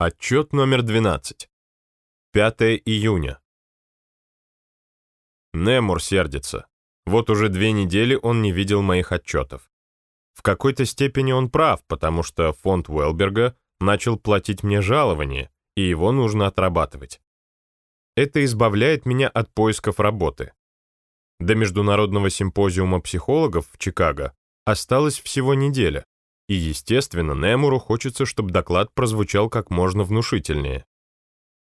Отчет номер 12. 5 июня. Немур сердится. Вот уже две недели он не видел моих отчетов. В какой-то степени он прав, потому что фонд Уэлберга начал платить мне жалование, и его нужно отрабатывать. Это избавляет меня от поисков работы. До Международного симпозиума психологов в Чикаго осталось всего неделя. И, естественно, Немуру хочется, чтобы доклад прозвучал как можно внушительнее.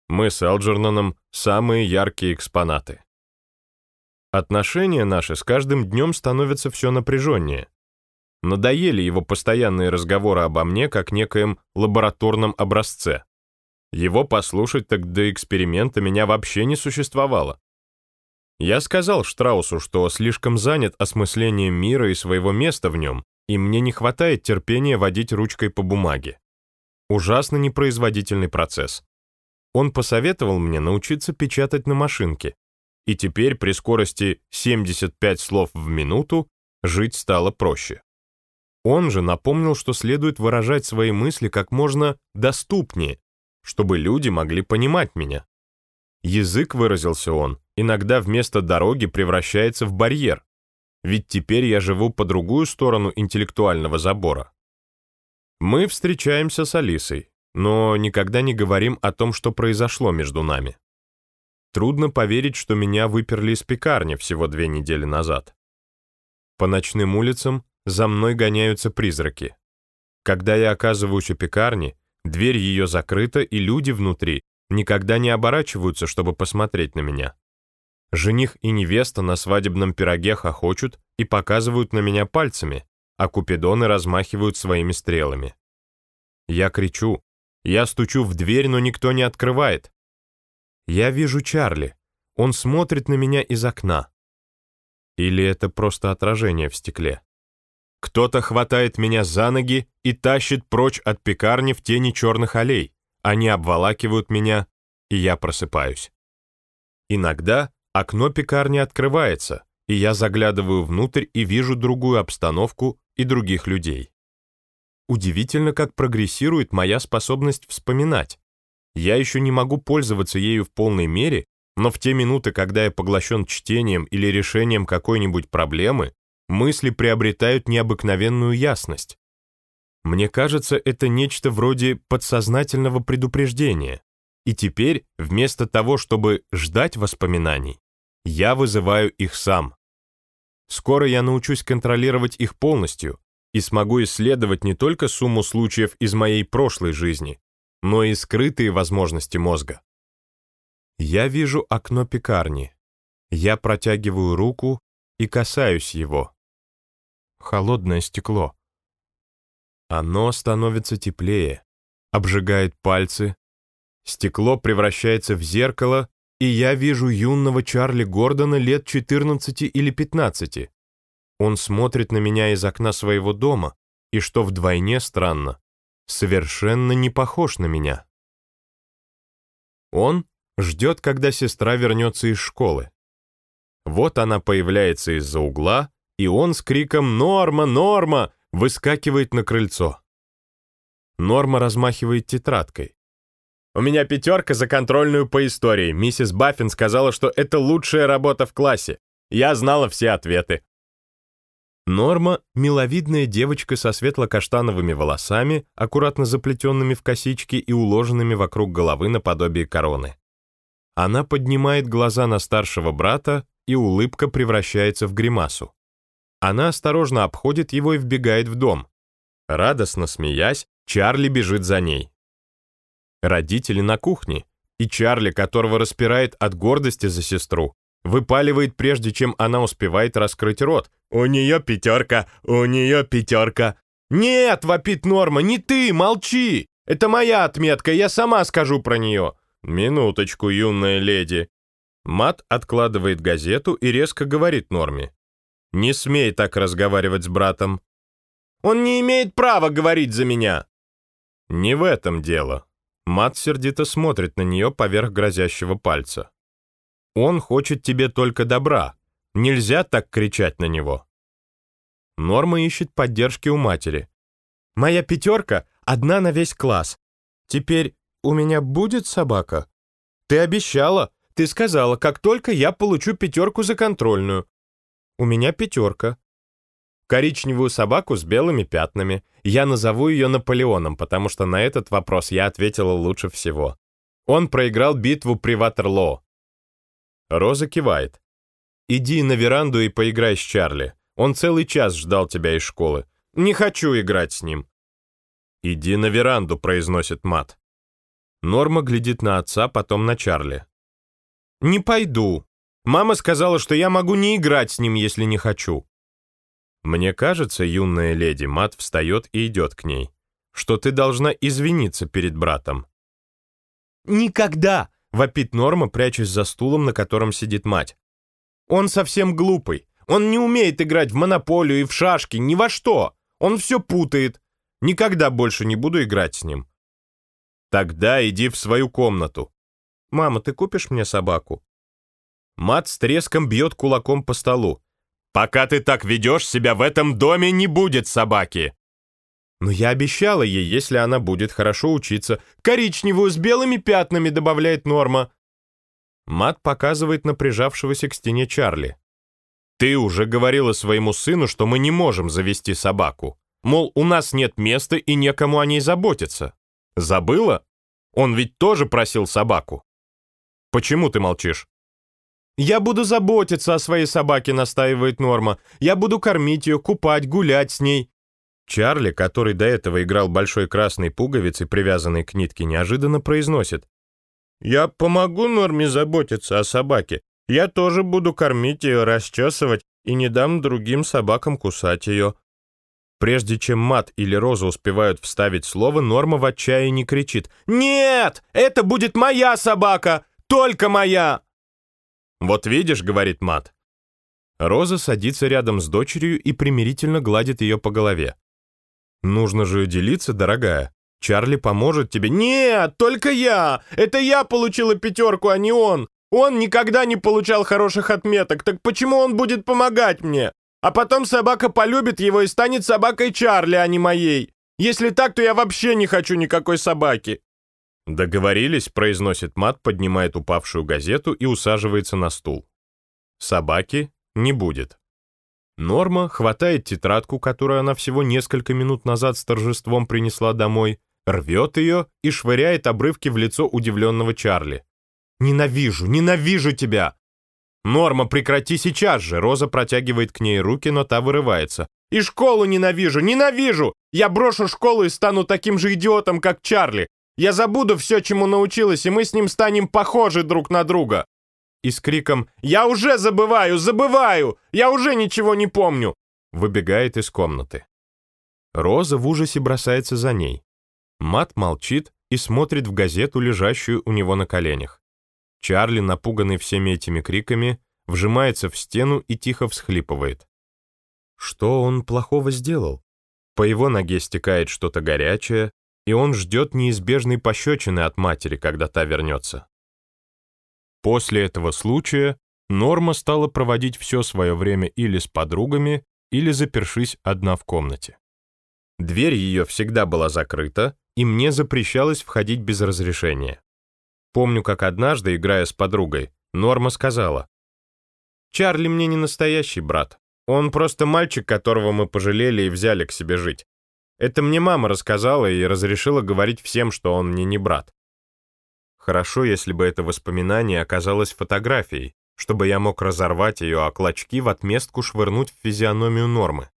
Мы с Элджерноном самые яркие экспонаты. Отношения наши с каждым днем становятся все напряженнее. Надоели его постоянные разговоры обо мне как некоем лабораторном образце. Его послушать так до эксперимента меня вообще не существовало. Я сказал Штраусу, что слишком занят осмыслением мира и своего места в нем, и мне не хватает терпения водить ручкой по бумаге. Ужасно непроизводительный процесс. Он посоветовал мне научиться печатать на машинке, и теперь при скорости 75 слов в минуту жить стало проще. Он же напомнил, что следует выражать свои мысли как можно доступнее, чтобы люди могли понимать меня. Язык, выразился он, иногда вместо дороги превращается в барьер, ведь теперь я живу по другую сторону интеллектуального забора. Мы встречаемся с Алисой, но никогда не говорим о том, что произошло между нами. Трудно поверить, что меня выперли из пекарни всего две недели назад. По ночным улицам за мной гоняются призраки. Когда я оказываюсь у пекарни, дверь ее закрыта, и люди внутри никогда не оборачиваются, чтобы посмотреть на меня. Жених и невеста на свадебном пироге хохочут и показывают на меня пальцами, а купидоны размахивают своими стрелами. Я кричу, я стучу в дверь, но никто не открывает. Я вижу Чарли, он смотрит на меня из окна. Или это просто отражение в стекле? Кто-то хватает меня за ноги и тащит прочь от пекарни в тени черных аллей. Они обволакивают меня, и я просыпаюсь. Иногда Окно пекарни открывается, и я заглядываю внутрь и вижу другую обстановку и других людей. Удивительно, как прогрессирует моя способность вспоминать. Я еще не могу пользоваться ею в полной мере, но в те минуты, когда я поглощен чтением или решением какой-нибудь проблемы, мысли приобретают необыкновенную ясность. Мне кажется, это нечто вроде подсознательного предупреждения. И теперь, вместо того, чтобы ждать воспоминаний, я вызываю их сам. Скоро я научусь контролировать их полностью и смогу исследовать не только сумму случаев из моей прошлой жизни, но и скрытые возможности мозга. Я вижу окно пекарни. Я протягиваю руку и касаюсь его. Холодное стекло. Оно становится теплее, обжигает пальцы, Стекло превращается в зеркало, и я вижу юного Чарли Гордона лет 14 или 15. Он смотрит на меня из окна своего дома, и что вдвойне странно, совершенно не похож на меня. Он ждет, когда сестра вернется из школы. Вот она появляется из-за угла, и он с криком «Норма! Норма!» выскакивает на крыльцо. Норма размахивает тетрадкой. У меня пятерка за контрольную по истории. Миссис Баффин сказала, что это лучшая работа в классе. Я знала все ответы. Норма — миловидная девочка со светло-каштановыми волосами, аккуратно заплетенными в косички и уложенными вокруг головы наподобие короны. Она поднимает глаза на старшего брата, и улыбка превращается в гримасу. Она осторожно обходит его и вбегает в дом. Радостно смеясь, Чарли бежит за ней. Родители на кухне, и Чарли, которого распирает от гордости за сестру, выпаливает, прежде чем она успевает раскрыть рот. «У нее пятерка! У нее пятерка!» «Нет!» — вопит Норма. «Не ты! Молчи! Это моя отметка, я сама скажу про нее!» «Минуточку, юная леди!» Мат откладывает газету и резко говорит Норме. «Не смей так разговаривать с братом!» «Он не имеет права говорить за меня!» «Не в этом дело», Мат сердито смотрит на нее поверх грозящего пальца. «Он хочет тебе только добра. Нельзя так кричать на него». Норма ищет поддержки у матери. «Моя пятерка одна на весь класс. Теперь у меня будет собака? Ты обещала. Ты сказала, как только я получу пятерку за контрольную. У меня пятерка. Коричневую собаку с белыми пятнами. Я назову ее Наполеоном, потому что на этот вопрос я ответила лучше всего. Он проиграл битву при Ватерлоо. Роза кивает. «Иди на веранду и поиграй с Чарли. Он целый час ждал тебя из школы. Не хочу играть с ним». «Иди на веранду», — произносит Мат. Норма глядит на отца, потом на Чарли. «Не пойду. Мама сказала, что я могу не играть с ним, если не хочу». Мне кажется, юная леди Мат встает и идет к ней, что ты должна извиниться перед братом. «Никогда!» — вопит Норма, прячась за стулом, на котором сидит мать. «Он совсем глупый. Он не умеет играть в монополию и в шашки, ни во что. Он все путает. Никогда больше не буду играть с ним». «Тогда иди в свою комнату». «Мама, ты купишь мне собаку?» Мат с треском бьет кулаком по столу. «Пока ты так ведешь себя, в этом доме не будет собаки!» Но я обещала ей, если она будет хорошо учиться. Коричневую с белыми пятнами, добавляет Норма. Мат показывает на прижавшегося к стене Чарли. Ты уже говорила своему сыну, что мы не можем завести собаку. Мол, у нас нет места и некому о ней заботиться. Забыла? Он ведь тоже просил собаку. Почему ты молчишь? «Я буду заботиться о своей собаке», — настаивает Норма. «Я буду кормить ее, купать, гулять с ней. Чарли, который до этого играл большой красной пуговицей, привязанной к нитке, неожиданно произносит. «Я помогу Норме заботиться о собаке. Я тоже буду кормить ее, расчесывать и не дам другим собакам кусать ее». Прежде чем Мат или Роза успевают вставить слово, Норма в отчаянии кричит. «Нет! Это будет моя собака! Только моя!» «Вот видишь», — говорит Мат. Роза садится рядом с дочерью и примирительно гладит ее по голове. «Нужно же делиться, дорогая. Чарли поможет тебе». «Нет, только я! Это я получила пятерку, а не он! Он никогда не получал хороших отметок, так почему он будет помогать мне? А потом собака полюбит его и станет собакой Чарли, а не моей. Если так, то я вообще не хочу никакой собаки». «Договорились», — произносит Мат, поднимает упавшую газету и усаживается на стул. «Собаки не будет». Норма хватает тетрадку, которую она всего несколько минут назад с торжеством принесла домой, рвет ее и швыряет обрывки в лицо удивленного Чарли. «Ненавижу, ненавижу тебя!» «Норма, прекрати сейчас же!» Роза протягивает к ней руки, но та вырывается. «И школу ненавижу, ненавижу! Я брошу школу и стану таким же идиотом, как Чарли! Я забуду все, чему научилась, и мы с ним станем похожи друг на друга!» и с криком «Я уже забываю, забываю! Я уже ничего не помню!» выбегает из комнаты. Роза в ужасе бросается за ней. Мат молчит и смотрит в газету, лежащую у него на коленях. Чарли, напуганный всеми этими криками, вжимается в стену и тихо всхлипывает. Что он плохого сделал? По его ноге стекает что-то горячее, и он ждет неизбежной пощечины от матери, когда та вернется. После этого случая Норма стала проводить все свое время или с подругами, или запершись одна в комнате. Дверь ее всегда была закрыта, и мне запрещалось входить без разрешения. Помню, как однажды, играя с подругой, Норма сказала, «Чарли мне не настоящий брат. Он просто мальчик, которого мы пожалели и взяли к себе жить. Это мне мама рассказала и разрешила говорить всем, что он мне не брат. Хорошо, если бы это воспоминание оказалось фотографией, чтобы я мог разорвать ее, а клочки в отместку швырнуть в физиономию Нормы.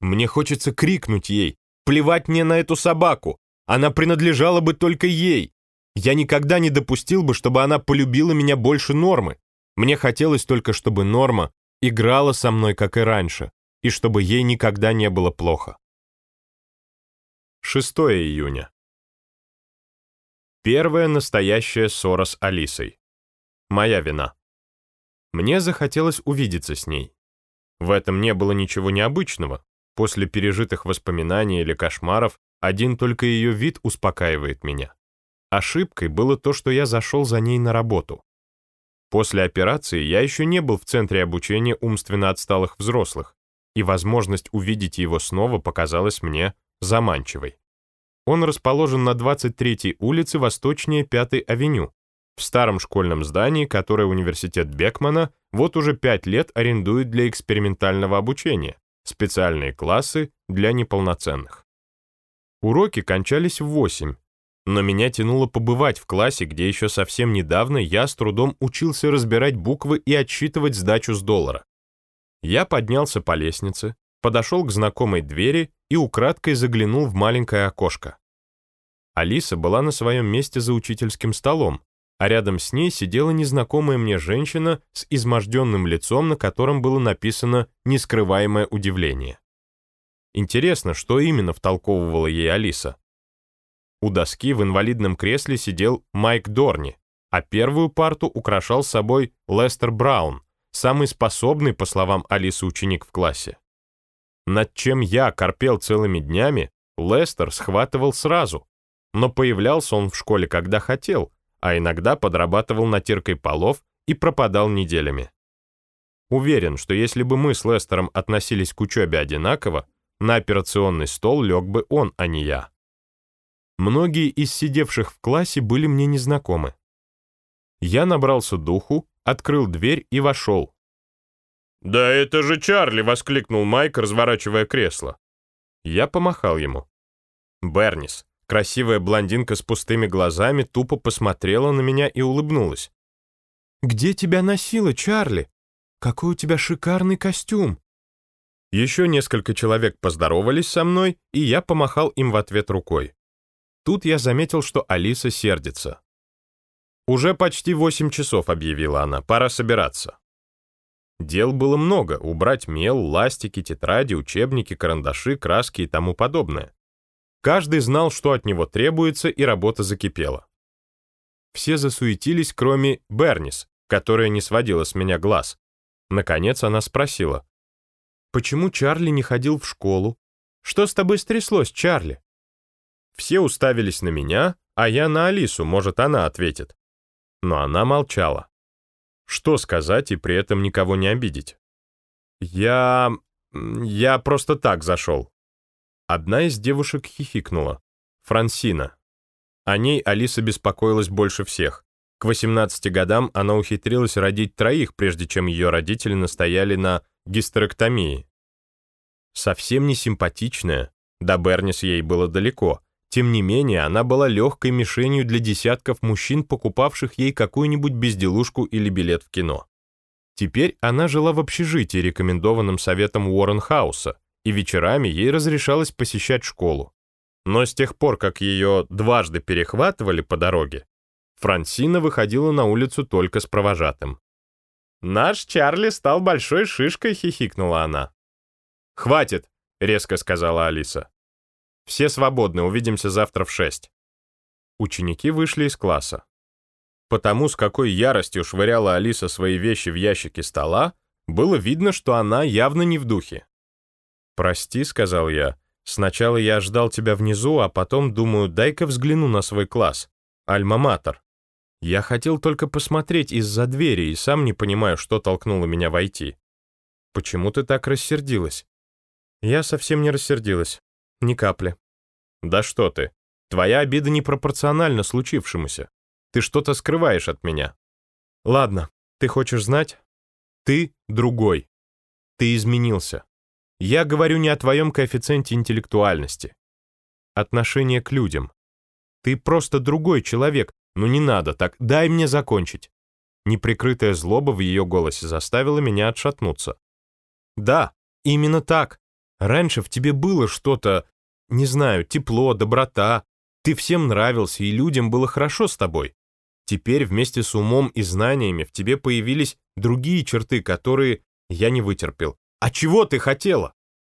Мне хочется крикнуть ей, плевать мне на эту собаку, она принадлежала бы только ей. Я никогда не допустил бы, чтобы она полюбила меня больше Нормы. Мне хотелось только, чтобы Норма играла со мной, как и раньше, и чтобы ей никогда не было плохо. 6 июня. Первая настоящая ссора с Алисой. Моя вина. Мне захотелось увидеться с ней. В этом не было ничего необычного. После пережитых воспоминаний или кошмаров один только ее вид успокаивает меня. Ошибкой было то, что я зашел за ней на работу. После операции я еще не был в центре обучения умственно отсталых взрослых, и возможность увидеть его снова показалась мне заманчивой. Он расположен на 23-й улице восточнее 5-й авеню, в старом школьном здании, которое университет Бекмана вот уже пять лет арендует для экспериментального обучения, специальные классы для неполноценных. Уроки кончались в 8, но меня тянуло побывать в классе, где еще совсем недавно я с трудом учился разбирать буквы и отсчитывать сдачу с доллара. Я поднялся по лестнице, подошел к знакомой двери и украдкой заглянул в маленькое окошко. Алиса была на своем месте за учительским столом, а рядом с ней сидела незнакомая мне женщина с изможденным лицом, на котором было написано «нескрываемое удивление». Интересно, что именно втолковывала ей Алиса? У доски в инвалидном кресле сидел Майк Дорни, а первую парту украшал собой Лестер Браун, самый способный, по словам Алисы, ученик в классе. Над чем я корпел целыми днями, Лестер схватывал сразу, но появлялся он в школе, когда хотел, а иногда подрабатывал натиркой полов и пропадал неделями. Уверен, что если бы мы с Лестером относились к учебе одинаково, на операционный стол лег бы он, а не я. Многие из сидевших в классе были мне незнакомы. Я набрался духу, открыл дверь и вошел. «Да это же Чарли!» — воскликнул Майк, разворачивая кресло. Я помахал ему. «Бернис, Красивая блондинка с пустыми глазами тупо посмотрела на меня и улыбнулась. «Где тебя носило, Чарли? Какой у тебя шикарный костюм!» Еще несколько человек поздоровались со мной, и я помахал им в ответ рукой. Тут я заметил, что Алиса сердится. «Уже почти восемь часов», — объявила она, — «пора собираться». Дел было много — убрать мел, ластики, тетради, учебники, карандаши, краски и тому подобное. Каждый знал, что от него требуется, и работа закипела. Все засуетились, кроме Бернис, которая не сводила с меня глаз. Наконец она спросила, «Почему Чарли не ходил в школу? Что с тобой стряслось, Чарли?» Все уставились на меня, а я на Алису, может, она ответит. Но она молчала. Что сказать и при этом никого не обидеть? Я... я просто так зашел. Одна из девушек хихикнула. Франсина. О ней Алиса беспокоилась больше всех. К 18 годам она ухитрилась родить троих, прежде чем ее родители настояли на гистерэктомии. Совсем не симпатичная, до Бернис ей было далеко. Тем не менее, она была легкой мишенью для десятков мужчин, покупавших ей какую-нибудь безделушку или билет в кино. Теперь она жила в общежитии, рекомендованном советом Уоррен Хауса, и вечерами ей разрешалось посещать школу. Но с тех пор, как ее дважды перехватывали по дороге, Франсина выходила на улицу только с провожатым. «Наш Чарли стал большой шишкой», — хихикнула она. «Хватит», — резко сказала Алиса. «Все свободны, увидимся завтра в шесть». Ученики вышли из класса. Потому, с какой яростью швыряла Алиса свои вещи в ящики стола, было видно, что она явно не в духе. «Прости», — сказал я. «Сначала я ждал тебя внизу, а потом думаю, дай-ка взгляну на свой класс. Альма-матер. Я хотел только посмотреть из-за двери и сам не понимаю, что толкнуло меня войти. Почему ты так рассердилась?» «Я совсем не рассердилась. Ни капли». «Да что ты. Твоя обида непропорциональна случившемуся. Ты что-то скрываешь от меня». «Ладно, ты хочешь знать? Ты другой. Ты изменился. Я говорю не о твоем коэффициенте интеллектуальности. Отношение к людям. Ты просто другой человек, но не надо так, дай мне закончить. Неприкрытая злоба в ее голосе заставила меня отшатнуться. Да, именно так. Раньше в тебе было что-то, не знаю, тепло, доброта. Ты всем нравился, и людям было хорошо с тобой. Теперь вместе с умом и знаниями в тебе появились другие черты, которые я не вытерпел. А чего ты хотела?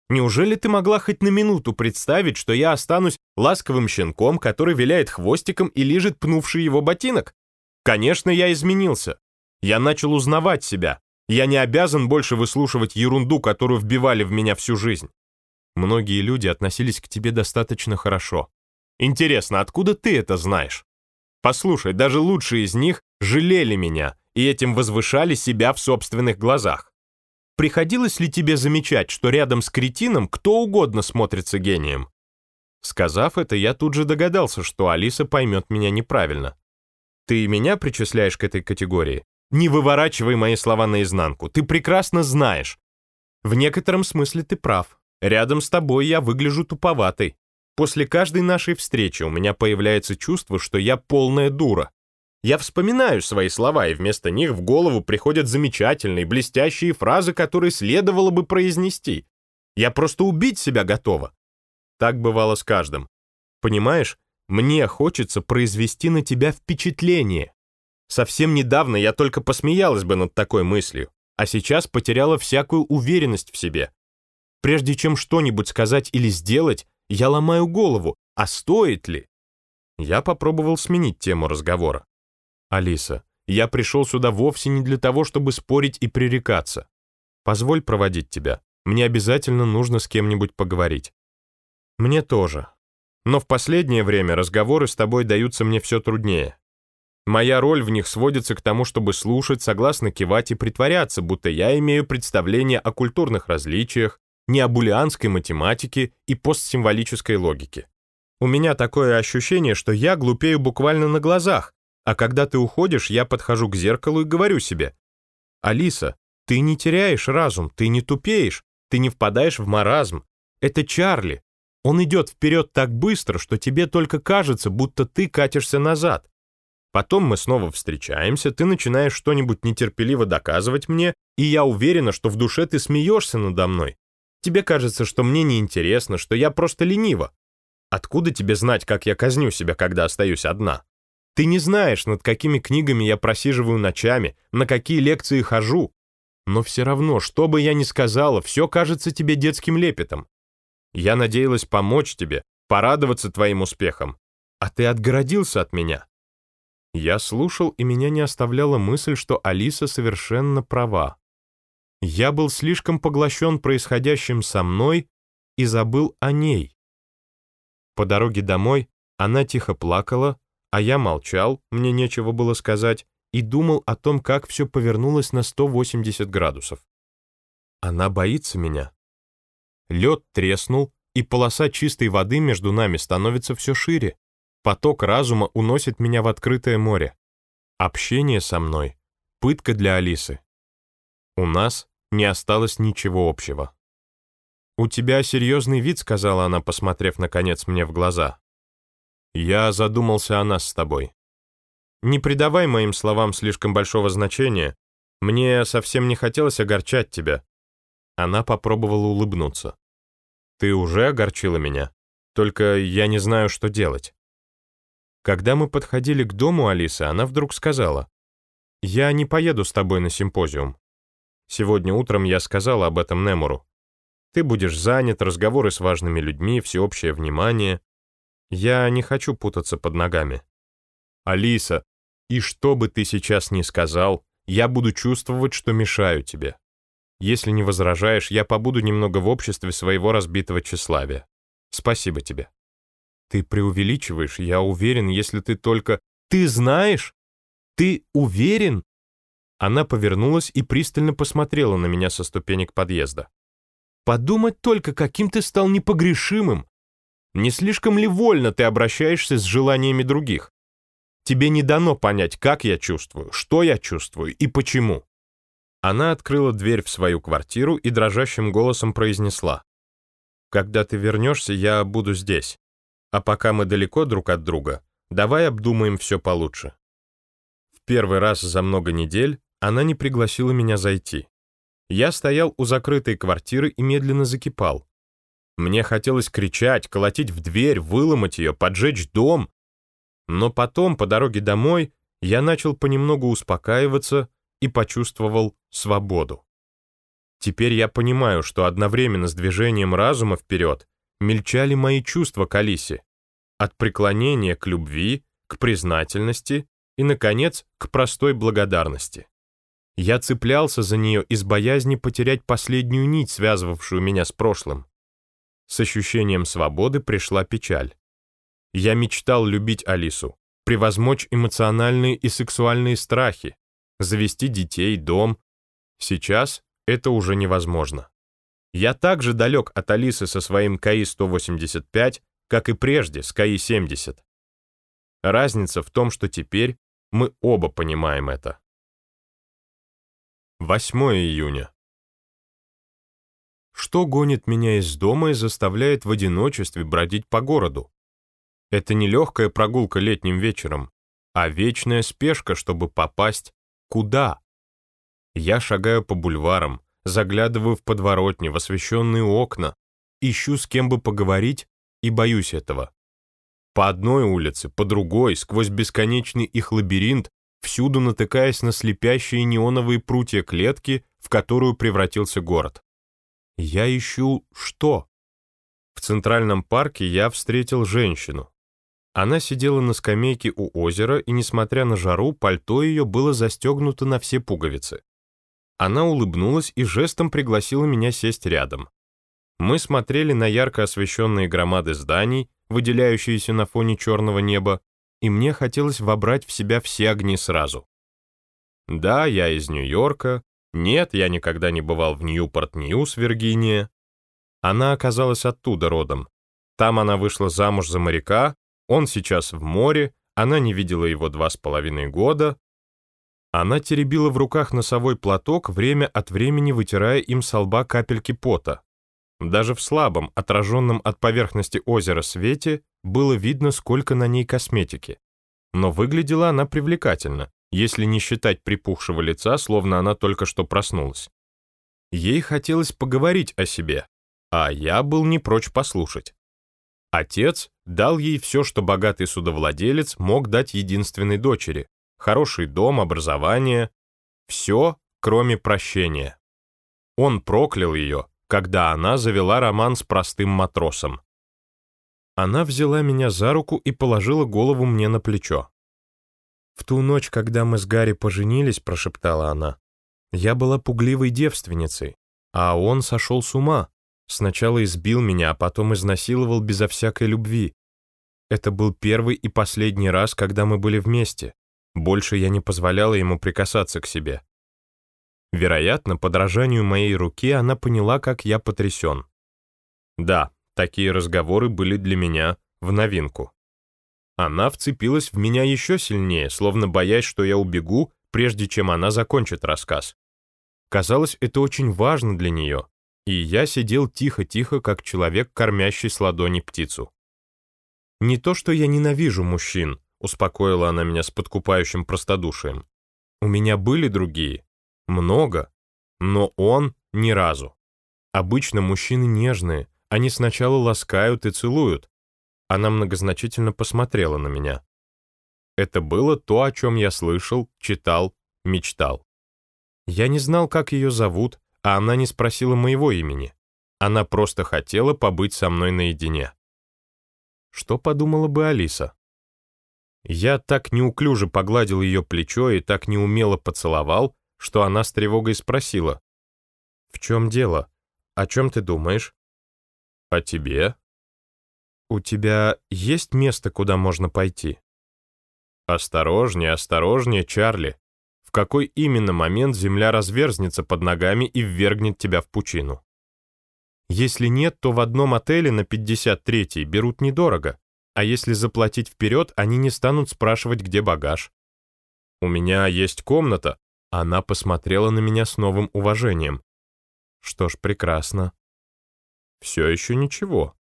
Неужели ты могла хоть на минуту представить, что я останусь ласковым щенком, который виляет хвостиком и лижет пнувший его ботинок? Конечно, я изменился. Я начал узнавать себя. Я не обязан больше выслушивать ерунду, которую вбивали в меня всю жизнь. Многие люди относились к тебе достаточно хорошо. Интересно, откуда ты это знаешь? Послушай, даже лучшие из них жалели меня и этим возвышали себя в собственных глазах. Приходилось ли тебе замечать, что рядом с кретином кто угодно смотрится гением? Сказав это, я тут же догадался, что Алиса поймет меня неправильно. Ты меня причисляешь к этой категории? Не выворачивай мои слова наизнанку. Ты прекрасно знаешь. В некотором смысле ты прав. Рядом с тобой я выгляжу туповатой. После каждой нашей встречи у меня появляется чувство, что я полная дура. Я вспоминаю свои слова, и вместо них в голову приходят замечательные, блестящие фразы, которые следовало бы произнести. Я просто убить себя готова. Так бывало с каждым. Понимаешь, мне хочется произвести на тебя впечатление. Совсем недавно я только посмеялась бы над такой мыслью, а сейчас потеряла всякую уверенность в себе. Прежде чем что-нибудь сказать или сделать, я ломаю голову, а стоит ли? Я попробовал сменить тему разговора. Алиса, я пришел сюда вовсе не для того, чтобы спорить и пререкаться. Позволь проводить тебя. Мне обязательно нужно с кем-нибудь поговорить. Мне тоже. Но в последнее время разговоры с тобой даются мне все труднее. Моя роль в них сводится к тому, чтобы слушать, согласно кивать и притворяться, будто я имею представление о культурных различиях, необулианской математике и постсимволической логике. У меня такое ощущение, что я глупею буквально на глазах, а когда ты уходишь, я подхожу к зеркалу и говорю себе, «Алиса, ты не теряешь разум, ты не тупеешь, ты не впадаешь в маразм. Это Чарли. Он идет вперед так быстро, что тебе только кажется, будто ты катишься назад. Потом мы снова встречаемся, ты начинаешь что-нибудь нетерпеливо доказывать мне, и я уверена, что в душе ты смеешься надо мной. Тебе кажется, что мне неинтересно, что я просто ленива. Откуда тебе знать, как я казню себя, когда остаюсь одна? Ты не знаешь, над какими книгами я просиживаю ночами, на какие лекции хожу. Но все равно, что бы я ни сказала, все кажется тебе детским лепетом. Я надеялась помочь тебе, порадоваться твоим успехам, а ты отгородился от меня. Я слушал, и меня не оставляла мысль, что Алиса совершенно права. Я был слишком поглощен происходящим со мной и забыл о ней. По дороге домой она тихо плакала, а я молчал, мне нечего было сказать, и думал о том, как все повернулось на 180 градусов. Она боится меня. Лед треснул, и полоса чистой воды между нами становится все шире. Поток разума уносит меня в открытое море. Общение со мной — пытка для Алисы. У нас не осталось ничего общего. «У тебя серьезный вид», — сказала она, посмотрев, наконец, мне в глаза. Я задумался о нас с тобой. Не придавай моим словам слишком большого значения. Мне совсем не хотелось огорчать тебя. Она попробовала улыбнуться. Ты уже огорчила меня. Только я не знаю, что делать. Когда мы подходили к дому Алисы, она вдруг сказала, «Я не поеду с тобой на симпозиум. Сегодня утром я сказала об этом Немуру. Ты будешь занят, разговоры с важными людьми, всеобщее внимание. Я не хочу путаться под ногами. Алиса, и что бы ты сейчас ни сказал, я буду чувствовать, что мешаю тебе. Если не возражаешь, я побуду немного в обществе своего разбитого тщеславия. Спасибо тебе. Ты преувеличиваешь, я уверен, если ты только... Ты знаешь? Ты уверен? Она повернулась и пристально посмотрела на меня со ступенек подъезда. Подумать только, каким ты стал непогрешимым, не слишком ли вольно ты обращаешься с желаниями других? Тебе не дано понять, как я чувствую, что я чувствую и почему». Она открыла дверь в свою квартиру и дрожащим голосом произнесла. «Когда ты вернешься, я буду здесь. А пока мы далеко друг от друга, давай обдумаем все получше». В первый раз за много недель она не пригласила меня зайти. Я стоял у закрытой квартиры и медленно закипал. Мне хотелось кричать, колотить в дверь, выломать ее, поджечь дом. Но потом, по дороге домой, я начал понемногу успокаиваться и почувствовал свободу. Теперь я понимаю, что одновременно с движением разума вперед мельчали мои чувства к Алисе. От преклонения к любви, к признательности и, наконец, к простой благодарности. Я цеплялся за нее из боязни потерять последнюю нить, связывавшую меня с прошлым. С ощущением свободы пришла печаль. Я мечтал любить Алису, превозмочь эмоциональные и сексуальные страхи, завести детей, дом. Сейчас это уже невозможно. Я так же далек от Алисы со своим КАИ-185, как и прежде с КАИ-70. Разница в том, что теперь мы оба понимаем это. 8 июня. Что гонит меня из дома и заставляет в одиночестве бродить по городу? Это не легкая прогулка летним вечером, а вечная спешка, чтобы попасть куда? Я шагаю по бульварам, заглядываю в подворотни, в освещенные окна, ищу с кем бы поговорить и боюсь этого. По одной улице, по другой, сквозь бесконечный их лабиринт, всюду натыкаясь на слепящие неоновые прутья клетки, в которую превратился город. Я ищу что? В Центральном парке я встретил женщину. Она сидела на скамейке у озера, и, несмотря на жару, пальто ее было застегнуто на все пуговицы. Она улыбнулась и жестом пригласила меня сесть рядом. Мы смотрели на ярко освещенные громады зданий, выделяющиеся на фоне черного неба, и мне хотелось вобрать в себя все огни сразу. Да, я из Нью-Йорка, нет, я никогда не бывал в Ньюпорт-Ньюс, Виргиния. Она оказалась оттуда родом. Там она вышла замуж за моряка, он сейчас в море, она не видела его два с половиной года. Она теребила в руках носовой платок, время от времени вытирая им со лба капельки пота. Даже в слабом, отраженном от поверхности озера свете было видно, сколько на ней косметики. Но выглядела она привлекательно если не считать припухшего лица, словно она только что проснулась. Ей хотелось поговорить о себе, а я был не прочь послушать. Отец дал ей все, что богатый судовладелец мог дать единственной дочери. Хороший дом, образование. Все, кроме прощения. Он проклял ее, когда она завела роман с простым матросом. Она взяла меня за руку и положила голову мне на плечо. «В ту ночь, когда мы с Гарри поженились», — прошептала она, «я была пугливой девственницей, а он сошел с ума. Сначала избил меня, а потом изнасиловал безо всякой любви. Это был первый и последний раз, когда мы были вместе. Больше я не позволяла ему прикасаться к себе. Вероятно, подражанию моей руки она поняла, как я потрясен. Да, такие разговоры были для меня в новинку. Она вцепилась в меня еще сильнее, словно боясь, что я убегу, прежде чем она закончит рассказ. Казалось, это очень важно для нее, и я сидел тихо-тихо, как человек, кормящий с ладони птицу. «Не то, что я ненавижу мужчин», — успокоила она меня с подкупающим простодушием. «У меня были другие. Много. Но он ни разу. Обычно мужчины нежные, они сначала ласкают и целуют, она многозначительно посмотрела на меня. Это было то, о чем я слышал, читал, мечтал. Я не знал, как ее зовут, а она не спросила моего имени. Она просто хотела побыть со мной наедине. Что подумала бы Алиса? Я так неуклюже погладил ее плечо и так неумело поцеловал, что она с тревогой спросила. «В чем дело? О чем ты думаешь?» «О тебе», «У тебя есть место, куда можно пойти?» «Осторожнее, осторожнее, Чарли. В какой именно момент земля разверзнется под ногами и ввергнет тебя в пучину?» «Если нет, то в одном отеле на 53-й берут недорого, а если заплатить вперед, они не станут спрашивать, где багаж». «У меня есть комната», она посмотрела на меня с новым уважением. Что ж, прекрасно. Все еще ничего.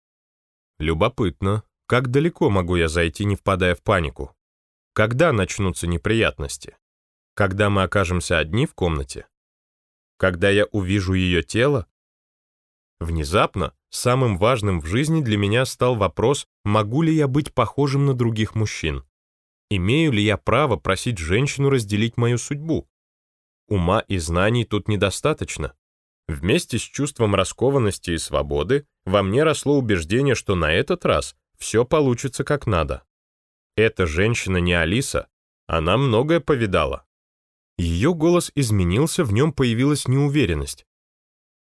Любопытно, как далеко могу я зайти, не впадая в панику? Когда начнутся неприятности? Когда мы окажемся одни в комнате? Когда я увижу ее тело? Внезапно, самым важным в жизни для меня стал вопрос, могу ли я быть похожим на других мужчин? Имею ли я право просить женщину разделить мою судьбу? Ума и знаний тут недостаточно. Вместе с чувством раскованности и свободы во мне росло убеждение, что на этот раз все получится как надо. Эта женщина не Алиса, она многое повидала. Ее голос изменился, в нем появилась неуверенность.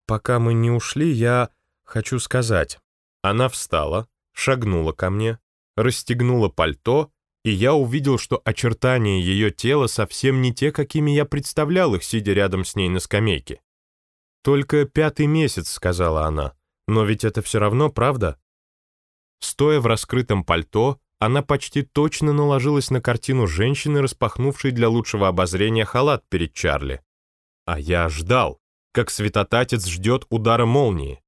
«Пока мы не ушли, я хочу сказать». Она встала, шагнула ко мне, расстегнула пальто, и я увидел, что очертания ее тела совсем не те, какими я представлял их, сидя рядом с ней на скамейке. «Только пятый месяц», — сказала она. «Но ведь это все равно правда». Стоя в раскрытом пальто, она почти точно наложилась на картину женщины, распахнувшей для лучшего обозрения халат перед Чарли. А я ждал, как святотатец ждет удара молнии.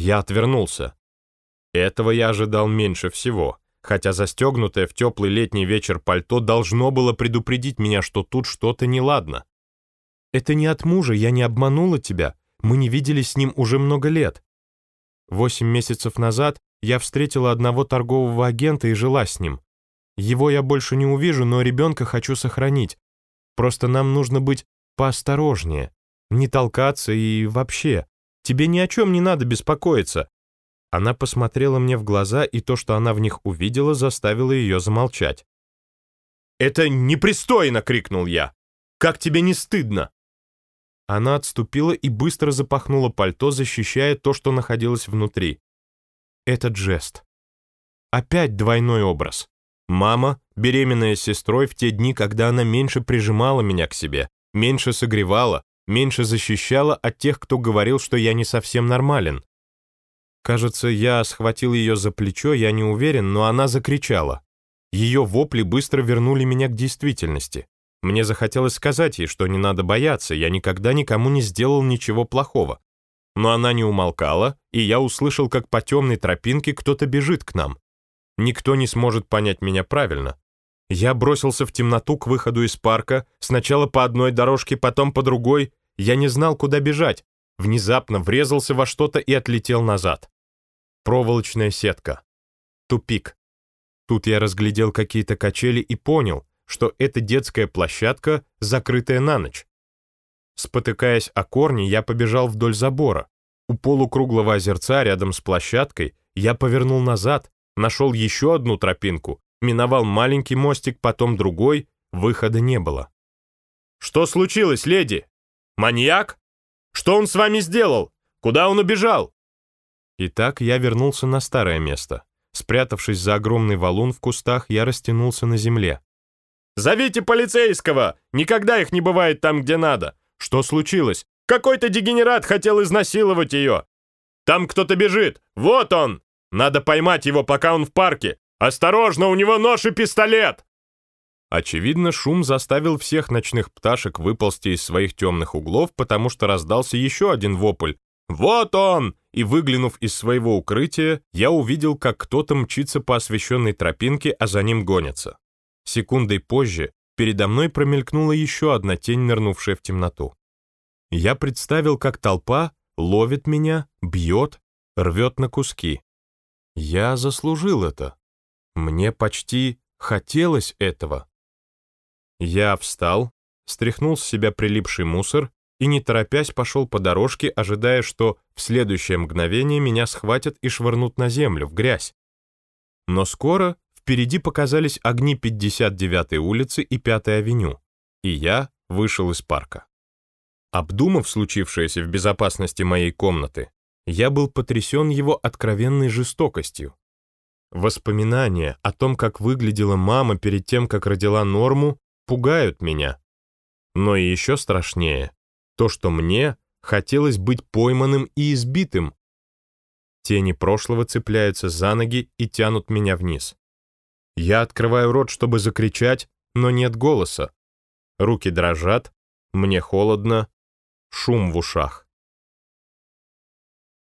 Я отвернулся. Этого я ожидал меньше всего, хотя застегнутое в теплый летний вечер пальто должно было предупредить меня, что тут что-то неладно. «Это не от мужа, я не обманула тебя. Мы не виделись с ним уже много лет. Восемь месяцев назад я встретила одного торгового агента и жила с ним. Его я больше не увижу, но ребенка хочу сохранить. Просто нам нужно быть поосторожнее, не толкаться и вообще. Тебе ни о чем не надо беспокоиться. Она посмотрела мне в глаза, и то, что она в них увидела, заставило ее замолчать. «Это непристойно!» — крикнул я. «Как тебе не стыдно?» Она отступила и быстро запахнула пальто, защищая то, что находилось внутри. Этот жест. Опять двойной образ. Мама, беременная сестрой в те дни, когда она меньше прижимала меня к себе, меньше согревала, меньше защищала от тех, кто говорил, что я не совсем нормален. Кажется, я схватил ее за плечо, я не уверен, но она закричала. Ее вопли быстро вернули меня к действительности. Мне захотелось сказать ей, что не надо бояться, я никогда никому не сделал ничего плохого. Но она не умолкала, и я услышал, как по темной тропинке кто-то бежит к нам. Никто не сможет понять меня правильно. Я бросился в темноту к выходу из парка, сначала по одной дорожке, потом по другой. Я не знал, куда бежать. Внезапно врезался во что-то и отлетел назад. Проволочная сетка. Тупик. Тут я разглядел какие-то качели и понял, что это детская площадка, закрытая на ночь. Спотыкаясь о корни, я побежал вдоль забора. У полукруглого озерца рядом с площадкой я повернул назад, нашел еще одну тропинку, миновал маленький мостик, потом другой, выхода не было. «Что случилось, леди? Маньяк? Что он с вами сделал? Куда он убежал?» Итак, я вернулся на старое место. Спрятавшись за огромный валун в кустах, я растянулся на земле. «Зовите полицейского! Никогда их не бывает там, где надо! Что случилось? Какой-то дегенерат хотел изнасиловать ее! Там кто-то бежит! Вот он! Надо поймать его, пока он в парке! Осторожно, у него нож и пистолет!» Очевидно, шум заставил всех ночных пташек выползти из своих темных углов, потому что раздался еще один вопль. «Вот он!» И выглянув из своего укрытия, я увидел, как кто-то мчится по освещенной тропинке, а за ним гонится. Секундой позже передо мной промелькнула еще одна тень, нырнувшая в темноту. Я представил, как толпа ловит меня, бьет, рвет на куски. Я заслужил это. Мне почти хотелось этого. Я встал, стряхнул с себя прилипший мусор и, не торопясь, пошел по дорожке, ожидая, что в следующее мгновение меня схватят и швырнут на землю, в грязь. Но скоро Впереди показались огни 59-й улицы и 5-й авеню, и я вышел из парка. Обдумав случившееся в безопасности моей комнаты, я был потрясен его откровенной жестокостью. Воспоминания о том, как выглядела мама перед тем, как родила Норму, пугают меня. Но и еще страшнее то, что мне хотелось быть пойманным и избитым. Тени прошлого цепляются за ноги и тянут меня вниз. Я открываю рот, чтобы закричать, но нет голоса. Руки дрожат, мне холодно, шум в ушах.